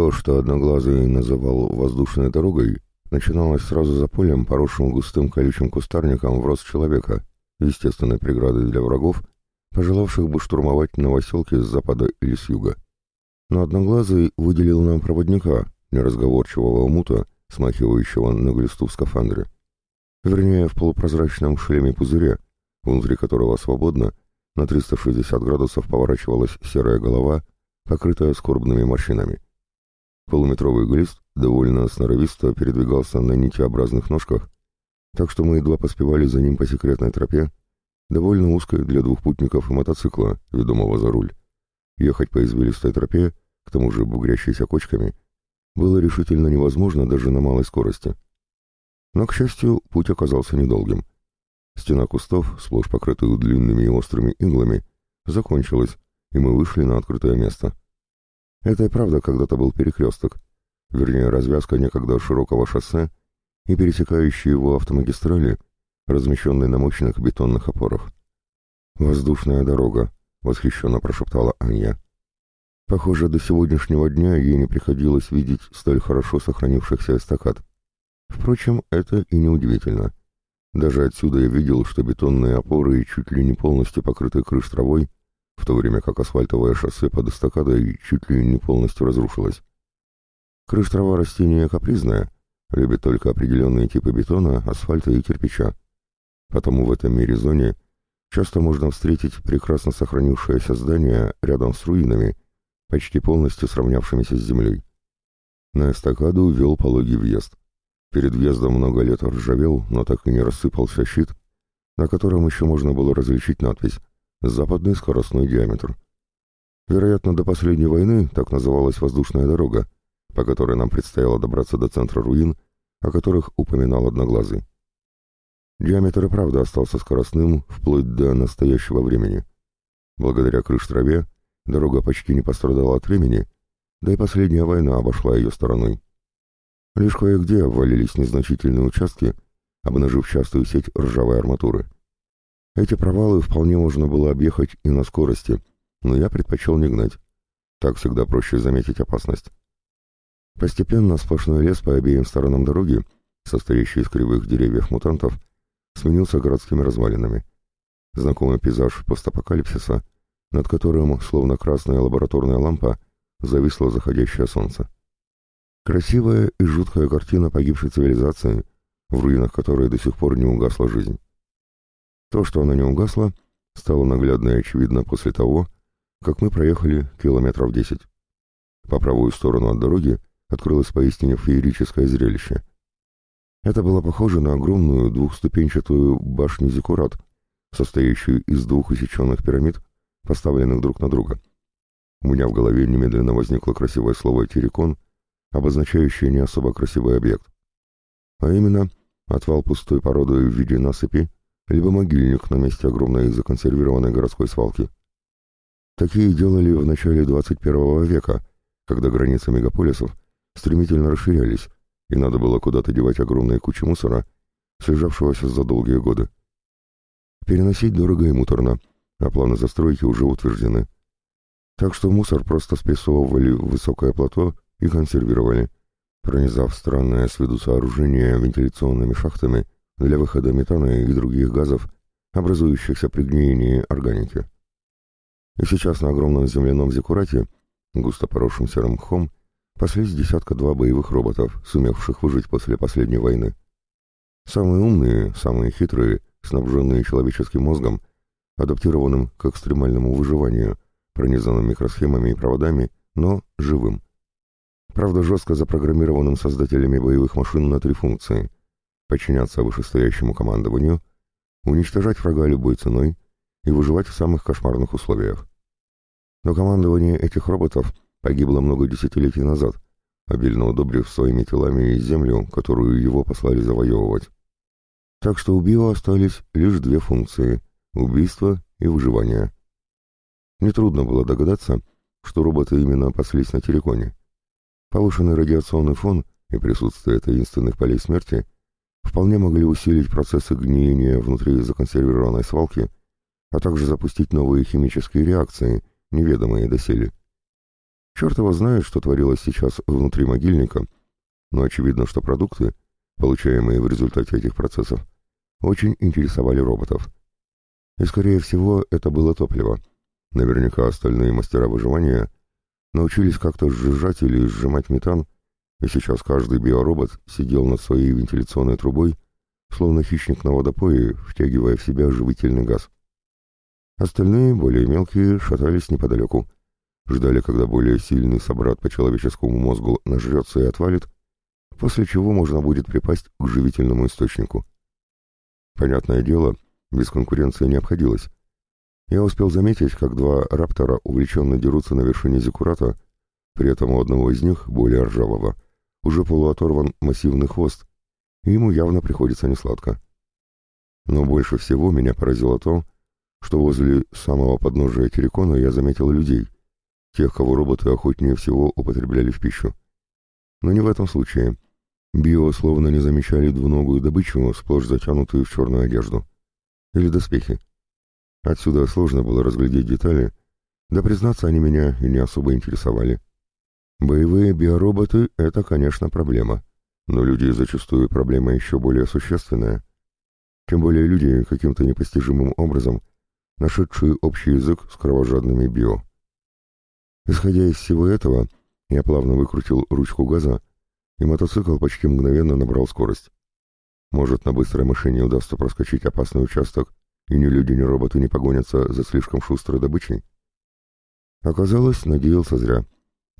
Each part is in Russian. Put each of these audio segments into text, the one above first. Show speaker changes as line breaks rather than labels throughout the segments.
То, что Одноглазый называл воздушной дорогой, начиналось сразу за полем, поросшим густым колючим кустарником в рост человека, естественной преградой для врагов, пожелавших бы штурмовать новоселки с запада или с юга. Но Одноглазый выделил нам проводника, неразговорчивого мута, смахивающего на глисту в скафандре. Вернее, в полупрозрачном шлеме-пузыре, внутри которого свободно, на 360 градусов поворачивалась серая голова, покрытая скорбными морщинами. Полуметровый глист довольно сноровисто передвигался на нитеобразных ножках, так что мы едва поспевали за ним по секретной тропе, довольно узкой для двух путников и мотоцикла, ведомого за руль. Ехать по извилистой тропе, к тому же бугрящейся кочками, было решительно невозможно даже на малой скорости. Но, к счастью, путь оказался недолгим. Стена кустов, сплошь покрытую длинными и острыми иглами, закончилась, и мы вышли на открытое место. Это и правда когда-то был перекресток, вернее, развязка некогда широкого шоссе и пересекающие его автомагистрали, размещенные на мощных бетонных опорах. «Воздушная дорога», — восхищенно прошептала Аня. Похоже, до сегодняшнего дня ей не приходилось видеть столь хорошо сохранившихся эстакад. Впрочем, это и не удивительно. Даже отсюда я видел, что бетонные опоры чуть ли не полностью покрыты крыш травой, в то время как асфальтовое шоссе под эстакадой чуть ли не полностью разрушилось. Крыш трава растение капризное, любит только определенные типы бетона, асфальта и кирпича. Потому в этом мире зоне часто можно встретить прекрасно сохранившееся здание рядом с руинами, почти полностью сравнявшимися с землей. На эстакаду вел пологий въезд. Перед въездом много лет ржавел, но так и не рассыпался щит, на котором еще можно было различить надпись «Западный скоростной диаметр». Вероятно, до последней войны так называлась воздушная дорога, по которой нам предстояло добраться до центра руин, о которых упоминал Одноглазый. Диаметр и правда остался скоростным вплоть до настоящего времени. Благодаря крыш-траве дорога почти не пострадала от времени, да и последняя война обошла ее стороной. Лишь кое-где обвалились незначительные участки, обнажив частую сеть ржавой арматуры. Эти провалы вполне можно было объехать и на скорости, но я предпочел не гнать. Так всегда проще заметить опасность. Постепенно сплошной лес по обеим сторонам дороги, состоящий из кривых деревьев-мутантов, сменился городскими развалинами. Знакомый пейзаж постапокалипсиса, над которым, словно красная лабораторная лампа, зависло заходящее солнце. Красивая и жуткая картина погибшей цивилизации, в руинах которой до сих пор не угасла жизнь. То, что она не угасла, стало наглядно и очевидно после того, как мы проехали километров десять. По правую сторону от дороги открылось поистине феерическое зрелище. Это было похоже на огромную двухступенчатую башню Зиккурат, состоящую из двух усеченных пирамид, поставленных друг на друга. У меня в голове немедленно возникло красивое слово «террикон», обозначающее не особо красивый объект. А именно, отвал пустой породы в виде насыпи, либо могильник на месте огромной законсервированной городской свалки. Такие делали в начале 21 века, когда границы мегаполисов стремительно расширялись, и надо было куда-то девать огромные кучи мусора, слежавшегося за долгие годы. Переносить дорого и муторно, а планы застройки уже утверждены. Так что мусор просто спрессовывали в высокое плато и консервировали, пронизав странное с виду сооружение вентиляционными шахтами для выхода метана и других газов, образующихся при гниении органики. И сейчас на огромном земляном зекурате, густо поросшим серым мхом, паслись десятка-два боевых роботов, сумевших выжить после последней войны. Самые умные, самые хитрые, снабженные человеческим мозгом, адаптированным к экстремальному выживанию, пронизанным микросхемами и проводами, но живым. Правда, жестко запрограммированным создателями боевых машин на три функции — подчиняться вышестоящему командованию, уничтожать врага любой ценой и выживать в самых кошмарных условиях. Но командование этих роботов погибло много десятилетий назад, обильно удобрив своими телами землю, которую его послали завоевывать. Так что у Био остались лишь две функции — убийство и выживание. Нетрудно было догадаться, что роботы именно паслись на Тереконе. Повышенный радиационный фон и присутствие таинственных полей смерти вполне могли усилить процессы гниения внутри законсервированной свалки, а также запустить новые химические реакции, неведомые доселе. Черт его знает, что творилось сейчас внутри могильника, но очевидно, что продукты, получаемые в результате этих процессов, очень интересовали роботов. И, скорее всего, это было топливо. Наверняка остальные мастера выживания научились как-то сжижать или сжимать метан, и сейчас каждый биоробот сидел над своей вентиляционной трубой, словно хищник на водопое, втягивая в себя живительный газ. Остальные, более мелкие, шатались неподалеку. Ждали, когда более сильный собрат по человеческому мозгу нажрется и отвалит, после чего можно будет припасть к живительному источнику. Понятное дело, без конкуренции не обходилось. Я успел заметить, как два раптора увлеченно дерутся на вершине зиккурата, при этом у одного из них, более ржавого, уже полуоторван массивный хвост, и ему явно приходится несладко. Но больше всего меня поразило то, что возле самого подножия Терекона я заметил людей, тех, кого роботы охотнее всего употребляли в пищу. Но не в этом случае. Био словно не замечали двуногую добычу, сплошь затянутую в черную одежду. Или доспехи. Отсюда сложно было разглядеть детали, да, признаться, они меня и не особо интересовали. Боевые биороботы — это, конечно, проблема, но люди зачастую проблема еще более существенная. Тем более люди каким-то непостижимым образом нашедшие общий язык с кровожадными био. Исходя из всего этого, я плавно выкрутил ручку газа, и мотоцикл почти мгновенно набрал скорость. Может, на быстрой машине удастся проскочить опасный участок, и ни люди, ни роботы не погонятся за слишком шустрой добычей? Оказалось, надеялся зря.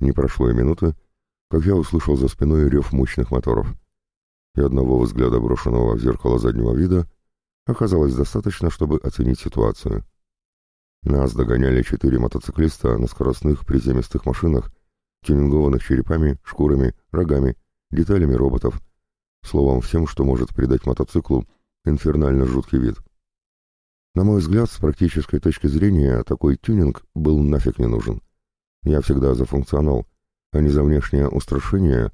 Не прошло и минуты, как я услышал за спиной рев мощных моторов. И одного взгляда, брошенного в зеркало заднего вида, оказалось достаточно, чтобы оценить ситуацию. Нас догоняли четыре мотоциклиста на скоростных приземистых машинах, тюнингованных черепами, шкурами, рогами, деталями роботов, словом, всем, что может придать мотоциклу инфернально жуткий вид. На мой взгляд, с практической точки зрения, такой тюнинг был нафиг не нужен. Я всегда за функционал, а не за внешнее устрашение,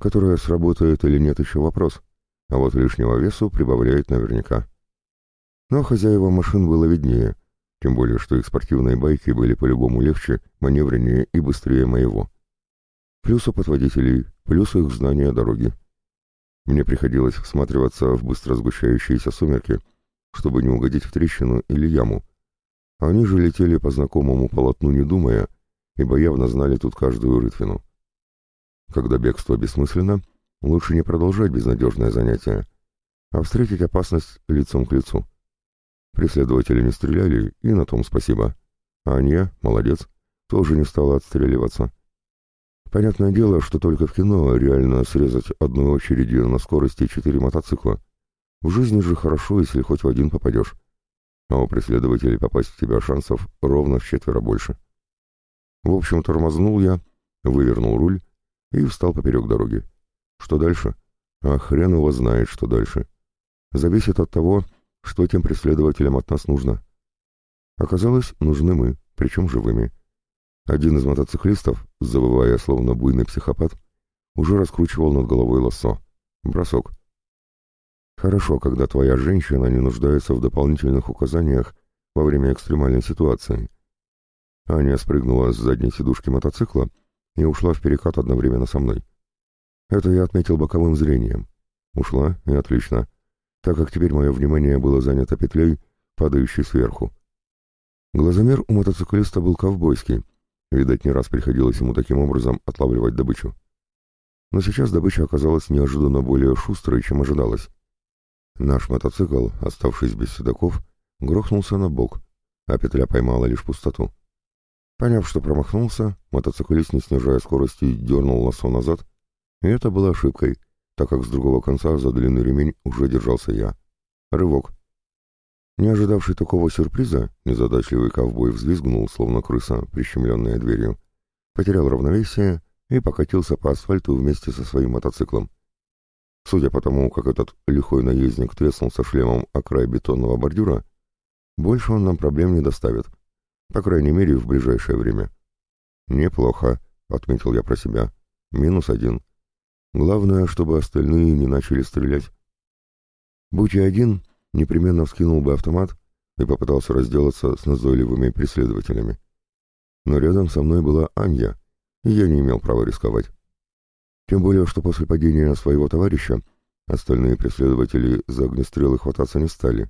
которое сработает или нет еще вопрос, а вот лишнего весу прибавляет наверняка. Но хозяева машин было виднее — тем более, что их спортивные байки были по-любому легче, маневреннее и быстрее моего. Плюс опыт водителей, плюс их знания дороги. Мне приходилось всматриваться в быстро сгущающиеся сумерки, чтобы не угодить в трещину или яму. Они же летели по знакомому полотну не думая, ибо явно знали тут каждую рытвину. Когда бегство бессмысленно, лучше не продолжать безнадежное занятие, а встретить опасность лицом к лицу. Преследователи не стреляли, и на том спасибо. А Анья, молодец, тоже не стала отстреливаться. Понятное дело, что только в кино реально срезать одной очередью на скорости четыре мотоцикла. В жизни же хорошо, если хоть в один попадешь. А у преследователей попасть в тебя шансов ровно в четверо больше. В общем, тормознул я, вывернул руль и встал поперек дороги. Что дальше? А хрен его знает, что дальше. Зависит от того, что тем преследователям от нас нужно? Оказалось, нужны мы, причем живыми. Один из мотоциклистов, завывая словно буйный психопат, уже раскручивал над головой лассо. Бросок. Хорошо, когда твоя женщина не нуждается в дополнительных указаниях во время экстремальной ситуации. Аня спрыгнула с задней сидушки мотоцикла и ушла в перекат одновременно со мной. Это я отметил боковым зрением. Ушла, и отлично так как теперь мое внимание было занято петлей, падающей сверху. Глазомер у мотоциклиста был ковбойский, видать, не раз приходилось ему таким образом отлавливать добычу. Но сейчас добыча оказалась неожиданно более шустрой, чем ожидалось. Наш мотоцикл, оставшись без седаков, грохнулся на бок, а петля поймала лишь пустоту. Поняв, что промахнулся, мотоциклист, не снижая скорости, дернул лосо назад, и это было ошибкой — так как с другого конца за длинный ремень уже держался я. Рывок. Не ожидавший такого сюрприза, незадачливый ковбой взвизгнул, словно крыса, прищемленная дверью, потерял равновесие и покатился по асфальту вместе со своим мотоциклом. Судя по тому, как этот лихой наездник треснулся шлемом о край бетонного бордюра, больше он нам проблем не доставит, по крайней мере, в ближайшее время. «Неплохо», — отметил я про себя. «Минус один». Главное, чтобы остальные не начали стрелять. Будь я один, непременно вскинул бы автомат и попытался разделаться с назойливыми преследователями. Но рядом со мной была Анья, и я не имел права рисковать. Тем более, что после падения своего товарища остальные преследователи за огнестрелы хвататься не стали,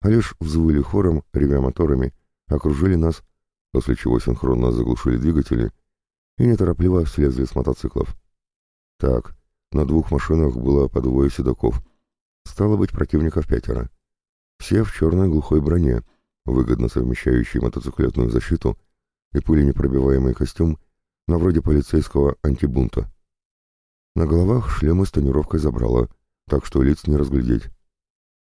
а лишь взвыли хором, ревя моторами, окружили нас, после чего синхронно заглушили двигатели и неторопливо слезли с мотоциклов. Так, на двух машинах было по двое седоков. Стало быть, противников пятеро. Все в черной глухой броне, выгодно совмещающей мотоциклетную защиту и пыленепробиваемый костюм на вроде полицейского антибунта. На головах шлемы с тонировкой забрало, так что лиц не разглядеть.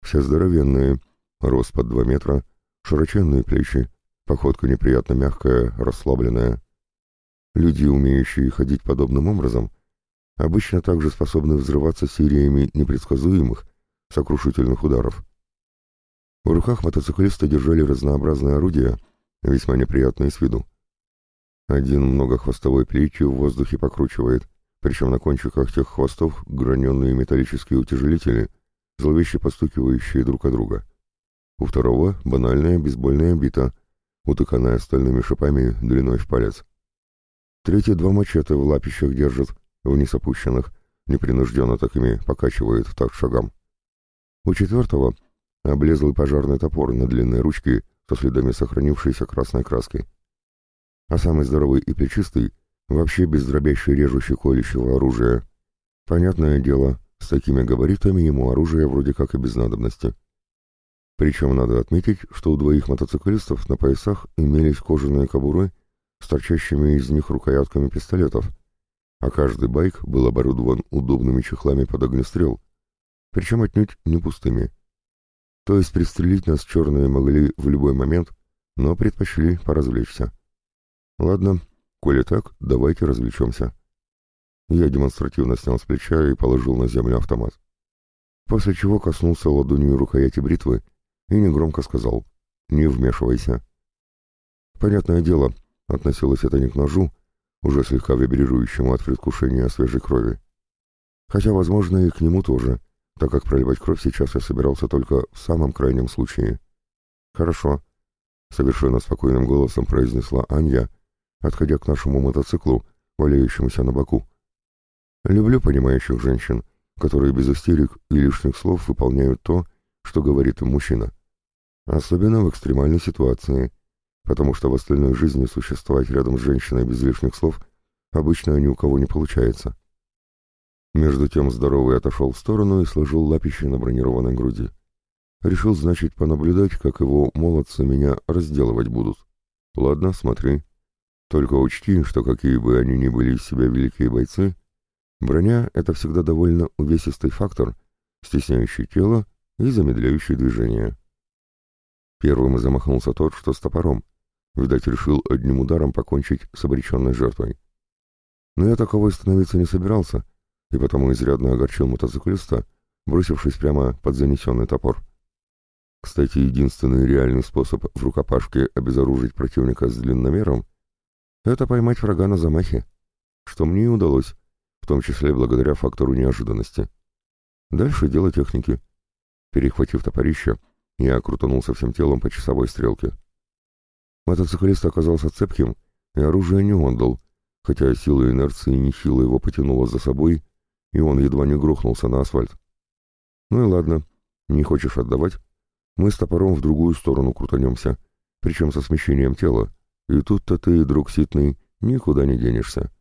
Все здоровенные, рост под два метра, широченные плечи, походка неприятно мягкая, расслабленная. Люди, умеющие ходить подобным образом, обычно также способны взрываться сериями непредсказуемых, сокрушительных ударов. В руках мотоциклиста держали разнообразные орудия, весьма неприятные с виду. Один многохвостовой плечью в воздухе покручивает, причем на кончиках тех хвостов граненные металлические утяжелители, зловеще постукивающие друг о друга. У второго банальная бейсбольная бита, утыканная стальными шипами длиной в палец. Третий два мачете в лапищах держит, вниз опущенных, непринужденно так ими покачивает в такт шагам. У четвертого облезлый пожарный топор на длинной ручке со следами сохранившейся красной краски. А самый здоровый и плечистый вообще без дробящей режущей колющего оружия. Понятное дело, с такими габаритами ему оружие вроде как и без надобности. Причем надо отметить, что у двоих мотоциклистов на поясах имелись кожаные кобуры с торчащими из них рукоятками пистолетов, а каждый байк был оборудован удобными чехлами под огнестрел, причем отнюдь не пустыми. То есть пристрелить нас черные могли в любой момент, но предпочли поразвлечься. Ладно, коли так, давайте развлечемся. Я демонстративно снял с плеча и положил на землю автомат. После чего коснулся ладонью рукояти бритвы и негромко сказал «Не вмешивайся». Понятное дело, относилось это не к ножу, уже слегка вибрирующему от предвкушения свежей крови. Хотя, возможно, и к нему тоже, так как проливать кровь сейчас я собирался только в самом крайнем случае. «Хорошо», — совершенно спокойным голосом произнесла Анья, отходя к нашему мотоциклу, валяющемуся на боку. «Люблю понимающих женщин, которые без истерик и лишних слов выполняют то, что говорит им мужчина. Особенно в экстремальной ситуации, потому что в остальной жизни существовать рядом с женщиной без лишних слов обычно ни у кого не получается. Между тем здоровый отошел в сторону и сложил лапище на бронированной груди. Решил, значит, понаблюдать, как его молодцы меня разделывать будут. Ладно, смотри. Только учти, что какие бы они ни были из себя великие бойцы, броня — это всегда довольно увесистый фактор, стесняющий тело и замедляющий движение. Первым замахнулся тот, что с топором. Видать, решил одним ударом покончить с обреченной жертвой. Но я таковой становиться не собирался — и потому изрядно огорчил мотоциклиста, бросившись прямо под занесенный топор. Кстати, единственный реальный способ в рукопашке обезоружить противника с длинномером — это поймать врага на замахе, что мне и удалось, в том числе благодаря фактору неожиданности. Дальше дело техники. Перехватив топорище, я крутанулся всем телом по часовой стрелке. Мотоциклист оказался цепким и оружие не отдал, хотя сила инерции нехило его потянула за собой и он едва не грохнулся на асфальт. Ну и ладно, не хочешь отдавать? Мы с топором в другую сторону крутанемся, причем со смещением тела, и тут-то ты, друг ситный, никуда не денешься.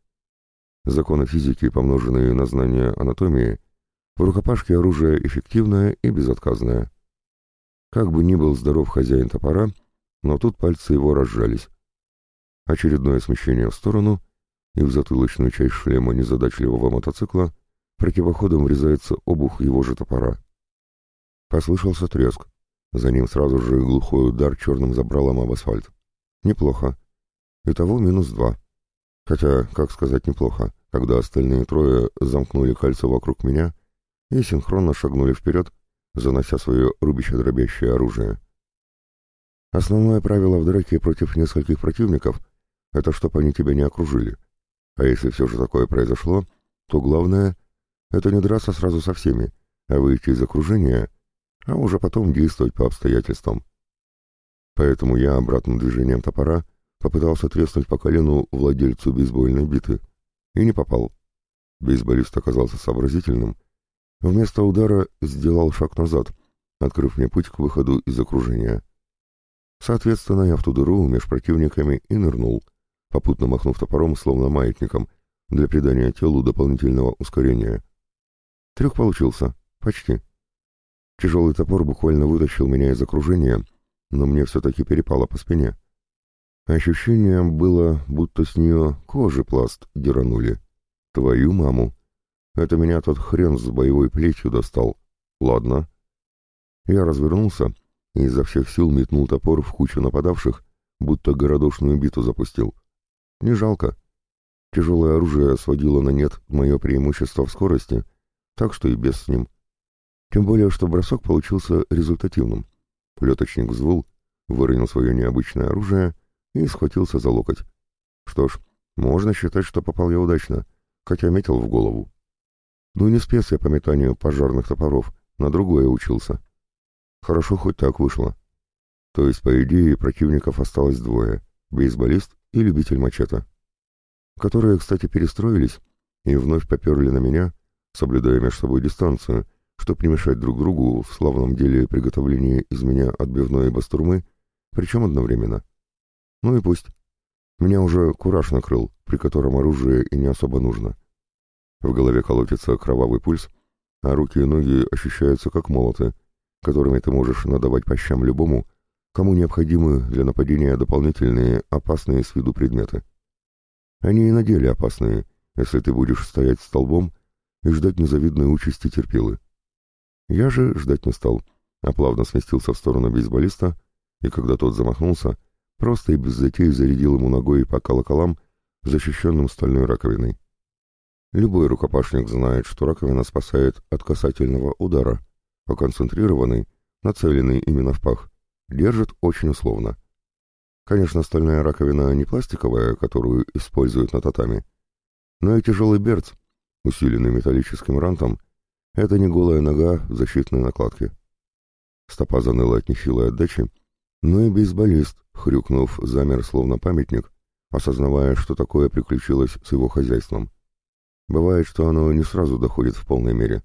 Законы физики, помноженные на знания анатомии, в рукопашке оружие эффективное и безотказное. Как бы ни был здоров хозяин топора, но тут пальцы его разжались. Очередное смещение в сторону, и в затылочную часть шлема незадачливого мотоцикла Противоходом врезается обух его же топора. Послышался треск. За ним сразу же глухой удар черным забралом об асфальт. Неплохо. Итого минус два. Хотя, как сказать неплохо, когда остальные трое замкнули кольцо вокруг меня и синхронно шагнули вперед, занося свое рубище-дробящее оружие. Основное правило в драке против нескольких противников — это чтоб они тебя не окружили. А если все же такое произошло, то главное это не драться сразу со всеми, а выйти из окружения, а уже потом действовать по обстоятельствам. Поэтому я обратным движением топора попытался треснуть по колену владельцу бейсбольной биты. И не попал. Бейсболист оказался сообразительным. Вместо удара сделал шаг назад, открыв мне путь к выходу из окружения. Соответственно, я в ту дыру меж противниками и нырнул, попутно махнув топором, словно маятником, для придания телу дополнительного ускорения. Трюк получился. Почти. Тяжелый топор буквально вытащил меня из окружения, но мне все-таки перепало по спине. Ощущение было, будто с нее кожи пласт деранули. Твою маму! Это меня тот хрен с боевой плетью достал. Ладно. Я развернулся и изо всех сил метнул топор в кучу нападавших, будто городошную биту запустил. Не жалко. Тяжелое оружие сводило на нет мое преимущество в скорости, так что и без с ним. Тем более, что бросок получился результативным. Плеточник взвыл, выронил свое необычное оружие и схватился за локоть. Что ж, можно считать, что попал я удачно, хотя метил в голову. Ну не спец я по метанию пожарных топоров, на другое учился. Хорошо хоть так вышло. То есть, по идее, противников осталось двое — бейсболист и любитель мачете. Которые, кстати, перестроились и вновь поперли на меня, соблюдая между собой дистанцию, чтобы не мешать друг другу в славном деле приготовления из меня отбивной бастурмы, причем одновременно. Ну и пусть. Меня уже кураж накрыл, при котором оружие и не особо нужно. В голове колотится кровавый пульс, а руки и ноги ощущаются как молоты, которыми ты можешь надавать по щам любому, кому необходимы для нападения дополнительные опасные с виду предметы. Они и на деле опасные, если ты будешь стоять столбом и ждать незавидной участи терпилы. Я же ждать не стал, а плавно сместился в сторону бейсболиста, и когда тот замахнулся, просто и без затей зарядил ему ногой по колоколам, защищенным стальной раковиной. Любой рукопашник знает, что раковина спасает от касательного удара, а концентрированный, нацеленный именно в пах, держит очень условно. Конечно, стальная раковина не пластиковая, которую используют на татами, но и тяжелый берц, усиленный металлическим рантом, это не голая нога в защитной накладке. Стопа заныла от нехилой отдачи, но и бейсболист, хрюкнув, замер словно памятник, осознавая, что такое приключилось с его хозяйством. Бывает, что оно не сразу доходит в полной мере.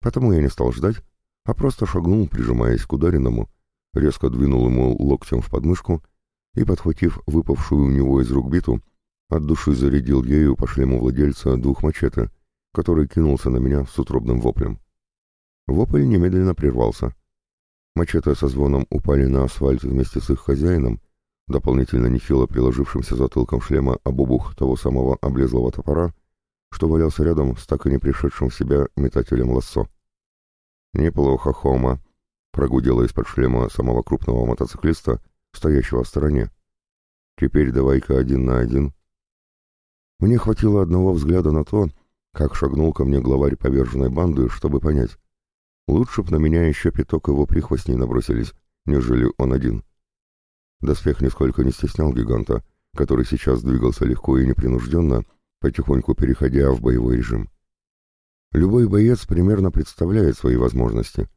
Потому я не стал ждать, а просто шагнул, прижимаясь к ударенному, резко двинул ему локтем в подмышку и, подхватив выпавшую у него из рук биту, от души зарядил ею по шлему владельца двух мачете, который кинулся на меня с утробным воплем. Вопль немедленно прервался. Мачете со звоном упали на асфальт вместе с их хозяином, дополнительно нехило приложившимся затылком шлема об обух того самого облезлого топора, что валялся рядом с так и не пришедшим в себя метателем лассо. «Неплохо, Хома», — прогудела из-под шлема самого крупного мотоциклиста, стоящего в стороне. «Теперь давай-ка один на один». Мне хватило одного взгляда на то, как шагнул ко мне главарь поверженной банды, чтобы понять. Лучше б на меня еще пяток его прихвостней набросились, нежели он один. Доспех нисколько не стеснял гиганта, который сейчас двигался легко и непринужденно, потихоньку переходя в боевой режим. Любой боец примерно представляет свои возможности.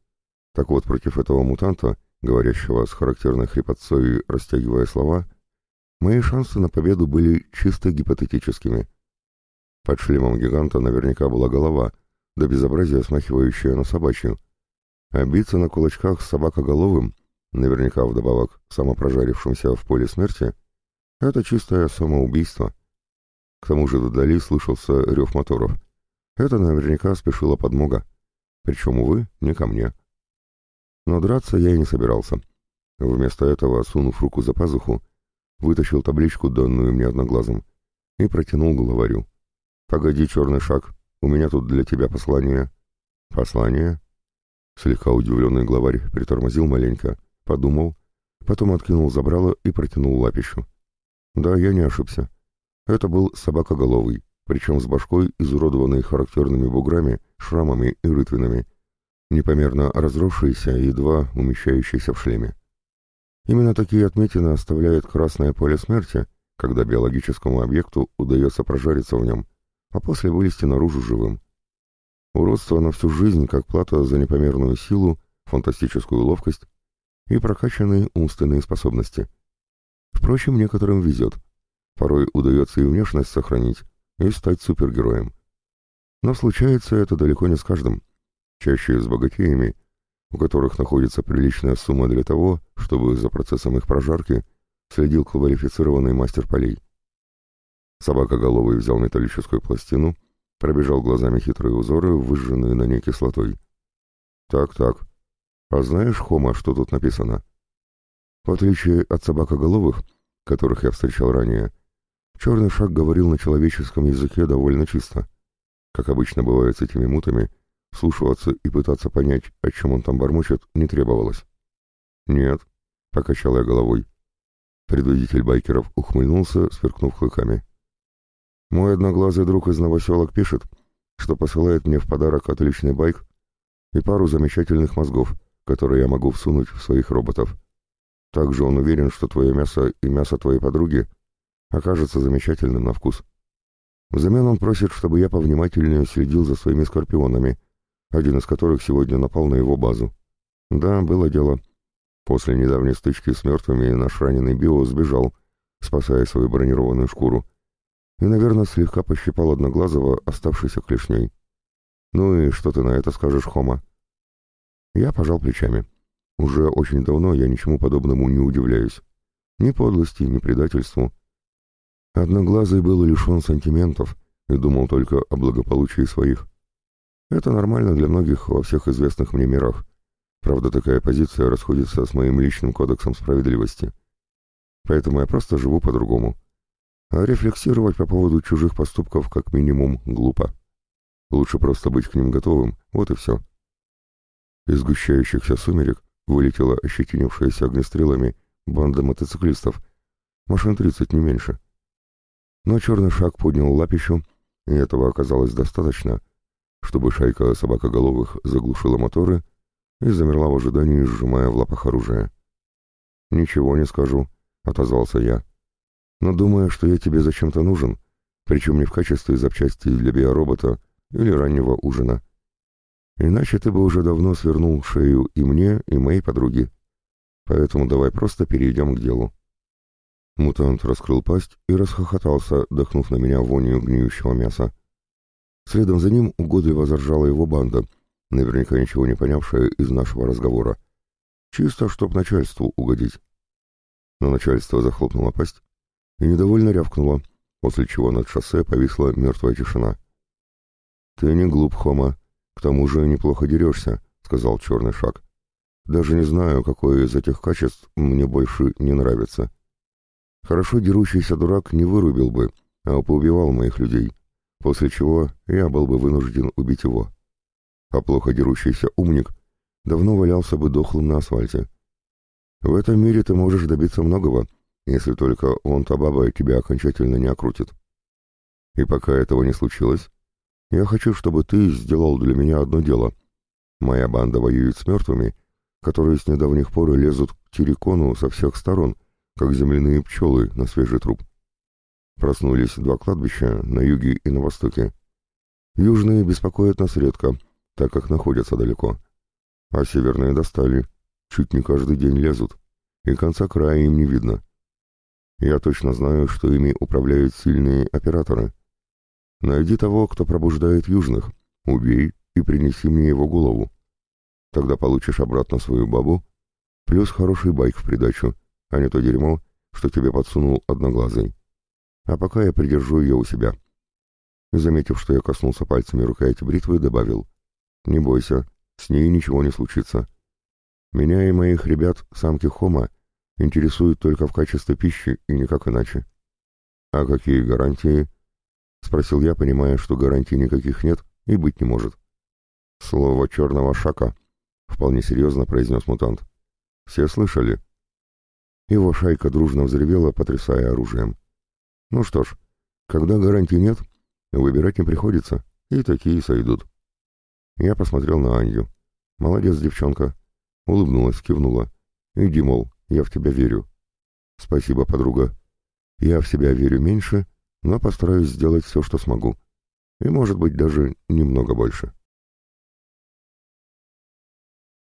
Так вот, против этого мутанта, говорящего с характерной хрипотцой, растягивая слова, мои шансы на победу были чисто гипотетическими — под шлемом гиганта наверняка была голова, до безобразия смахивающая на собачью. А биться на кулачках с собакоголовым, наверняка вдобавок самопрожарившимся в поле смерти, это чистое самоубийство. К тому же вдали слышался рев моторов. Это наверняка спешила подмога. Причем, увы, не ко мне. Но драться я и не собирался. Вместо этого, сунув руку за пазуху, вытащил табличку, данную мне одноглазым, и протянул главарю. «Погоди, черный шаг, у меня тут для тебя послание». «Послание?» Слегка удивленный главарь притормозил маленько, подумал, потом откинул забрало и протянул лапищу. Да, я не ошибся. Это был собакоголовый, причем с башкой, изуродованной характерными буграми, шрамами и рытвинами, непомерно разросшийся и едва умещающийся в шлеме. Именно такие отметины оставляет красное поле смерти, когда биологическому объекту удается прожариться в нем, а после вылезти наружу живым. Уродство на всю жизнь как плата за непомерную силу, фантастическую ловкость и прокачанные умственные способности. Впрочем, некоторым везет. Порой удается и внешность сохранить, и стать супергероем. Но случается это далеко не с каждым. Чаще с богатеями, у которых находится приличная сумма для того, чтобы за процессом их прожарки следил квалифицированный мастер полей. Собака головой взял металлическую пластину, пробежал глазами хитрые узоры, выжженные на ней кислотой. «Так-так. А знаешь, Хома, что тут написано?» В отличие от собакоголовых, которых я встречал ранее, черный шаг говорил на человеческом языке довольно чисто. Как обычно бывает с этими мутами, слушаться и пытаться понять, о чем он там бормочет, не требовалось. «Нет», — покачал я головой. Предводитель байкеров ухмыльнулся, сверкнув клыками. «Мой одноглазый друг из новоселок пишет, что посылает мне в подарок отличный байк и пару замечательных мозгов, которые я могу всунуть в своих роботов. Также он уверен, что твое мясо и мясо твоей подруги окажется замечательным на вкус. Взамен он просит, чтобы я повнимательнее следил за своими скорпионами, один из которых сегодня напал на его базу. Да, было дело. После недавней стычки с мертвыми наш раненый Био сбежал, спасая свою бронированную шкуру, и, наверное, слегка пощипал Одноглазого, оставшийся клешней. «Ну и что ты на это скажешь, Хома?» Я пожал плечами. Уже очень давно я ничему подобному не удивляюсь. Ни подлости, ни предательству. Одноглазый был лишен сантиментов и думал только о благополучии своих. Это нормально для многих во всех известных мне мирах. Правда, такая позиция расходится с моим личным кодексом справедливости. Поэтому я просто живу по-другому. А рефлексировать по поводу чужих поступков как минимум глупо. Лучше просто быть к ним готовым, вот и все. Из сгущающихся сумерек вылетела ощетинившаяся огнестрелами банда мотоциклистов. Машин тридцать, не меньше. Но черный шаг поднял лапищу, и этого оказалось достаточно, чтобы шайка собакоголовых заглушила моторы и замерла в ожидании, сжимая в лапах оружие. «Ничего не скажу», — отозвался я. «Но думаю, что я тебе зачем-то нужен, причем не в качестве запчасти для биоробота или раннего ужина. Иначе ты бы уже давно свернул шею и мне, и моей подруге. Поэтому давай просто перейдем к делу». Мутант раскрыл пасть и расхохотался, дохнув на меня вонью гниющего мяса. Следом за ним угодливо заржала его банда, наверняка ничего не понявшая из нашего разговора. Чисто, чтоб начальству угодить. Но начальство захлопнуло пасть и недовольно рявкнуло, после чего над шоссе повисла мертвая тишина. «Ты не глуп, Хома, к тому же неплохо дерешься», — сказал черный шаг. «Даже не знаю, какое из этих качеств мне больше не нравится. Хорошо дерущийся дурак не вырубил бы, а поубивал моих людей после чего я был бы вынужден убить его. А плохо дерущийся умник давно валялся бы дохлым на асфальте. В этом мире ты можешь добиться многого, если только он-то баба тебя окончательно не окрутит. И пока этого не случилось, я хочу, чтобы ты сделал для меня одно дело. Моя банда воюет с мертвыми, которые с недавних пор лезут к Терекону со всех сторон, как земляные пчелы на свежий труп. Проснулись два кладбища на юге и на востоке. Южные беспокоят нас редко, так как находятся далеко. А северные достали, чуть не каждый день лезут, и конца края им не видно. Я точно знаю, что ими управляют сильные операторы. Найди того, кто пробуждает южных, убей и принеси мне его голову. Тогда получишь обратно свою бабу, плюс хороший байк в придачу, а не то дерьмо, что тебе подсунул одноглазый а пока я придержу ее у себя. Заметив, что я коснулся пальцами рукояти бритвы, добавил. «Не бойся, с ней ничего не случится. Меня и моих ребят, самки Хома, интересуют только в качестве пищи и никак иначе». «А какие гарантии?» — спросил я, понимая, что гарантий никаких нет и быть не может. «Слово черного шака», — вполне серьезно произнес мутант. «Все слышали?» Его шайка дружно взревела, потрясая оружием. Ну что ж, когда гарантий нет, выбирать не приходится, и такие сойдут. Я посмотрел на Анью. Молодец, девчонка. Улыбнулась, кивнула. Иди, мол, я в тебя верю. Спасибо, подруга. Я в себя верю меньше, но постараюсь сделать все, что смогу. И, может быть, даже немного больше.